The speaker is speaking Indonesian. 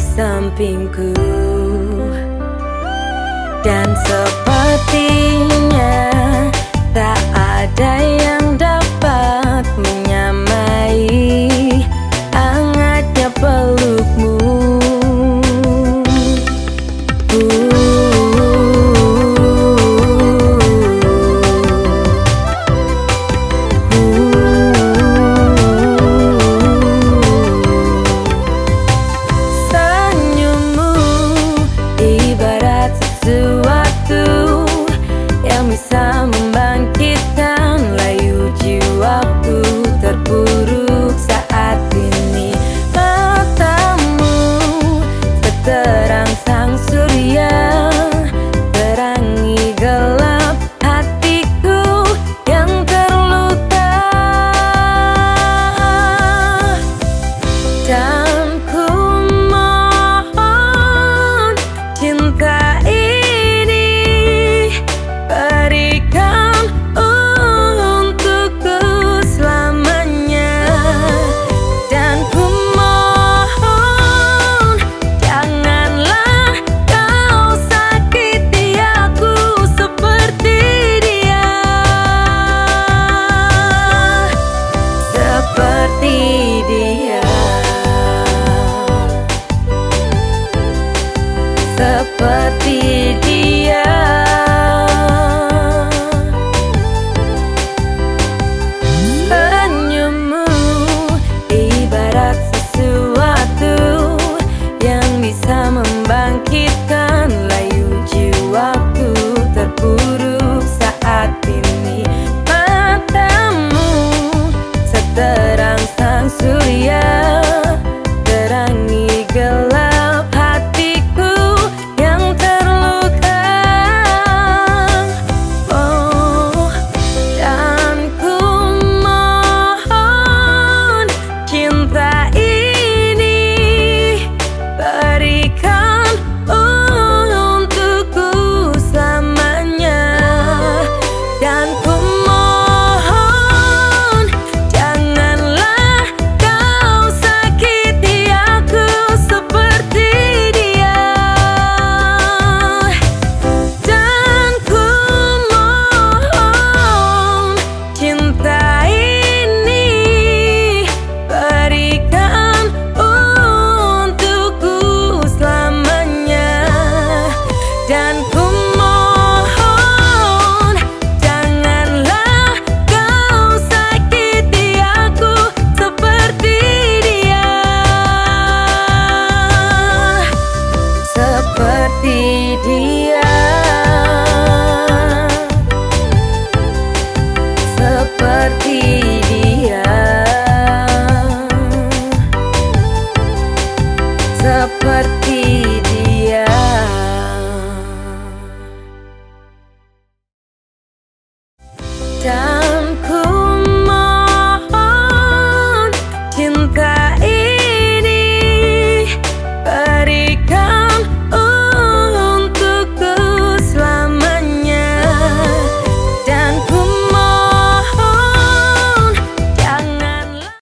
sampingku. Dan sepertinya tak ada yang dapat sesuatu yang bisa membangkitkan layu jiwaku terpuruk saat ini. Matamu seterang sang surya seperti dia. Senyummu ibarat sesuatu yang bisa membangkitkan layu jiwaku terpuruk saat ini. Matamu seterang sang surya